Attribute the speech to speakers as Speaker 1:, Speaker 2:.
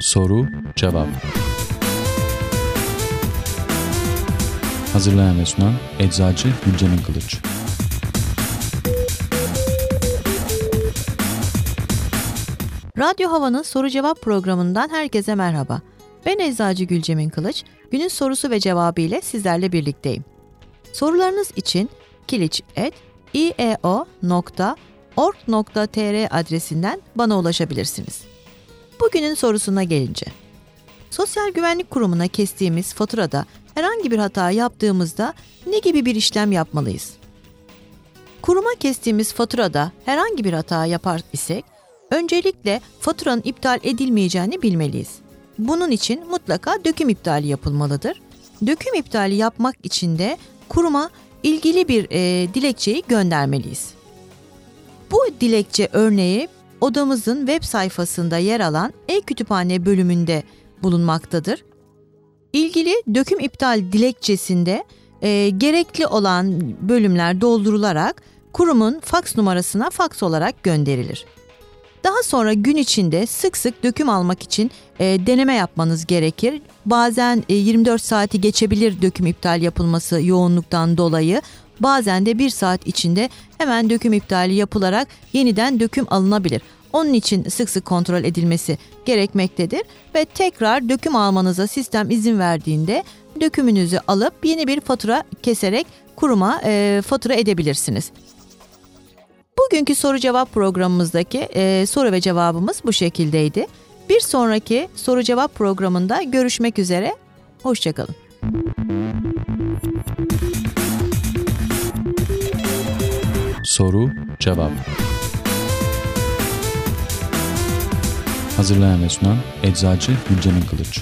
Speaker 1: Soru Cevap Hazırlayan ve sunan Eczacı Gülcemin Kılıç
Speaker 2: Radyo Hava'nın soru cevap programından herkese merhaba. Ben Eczacı Gülcemin Kılıç, günün sorusu ve cevabı ile sizlerle birlikteyim. Sorularınız için kiliç.ieo.org.tr adresinden bana ulaşabilirsiniz. Bugünün sorusuna gelince. Sosyal Güvenlik Kurumu'na kestiğimiz faturada herhangi bir hata yaptığımızda ne gibi bir işlem yapmalıyız? Kuruma kestiğimiz faturada herhangi bir hata yapar isek, öncelikle faturanın iptal edilmeyeceğini bilmeliyiz. Bunun için mutlaka döküm iptali yapılmalıdır. Döküm iptali yapmak için de kuruma ilgili bir e, dilekçeyi göndermeliyiz. Bu dilekçe örneği odamızın web sayfasında yer alan e-kütüphane bölümünde bulunmaktadır. İlgili döküm iptal dilekçesinde e, gerekli olan bölümler doldurularak kurumun faks numarasına faks olarak gönderilir. Daha sonra gün içinde sık sık döküm almak için e, deneme yapmanız gerekir. Bazen e, 24 saati geçebilir döküm iptal yapılması yoğunluktan dolayı. Bazen de bir saat içinde hemen döküm iptali yapılarak yeniden döküm alınabilir. Onun için sık sık kontrol edilmesi gerekmektedir ve tekrar döküm almanıza sistem izin verdiğinde dökümünüzü alıp yeni bir fatura keserek kuruma e, fatura edebilirsiniz. Bugünkü soru cevap programımızdaki e, soru ve cevabımız bu şekildeydi. Bir sonraki soru cevap programında görüşmek üzere. Hoşçakalın.
Speaker 1: Soru Cevap Hazırlayan ve sunan Eczacı Gülcemin Kılıç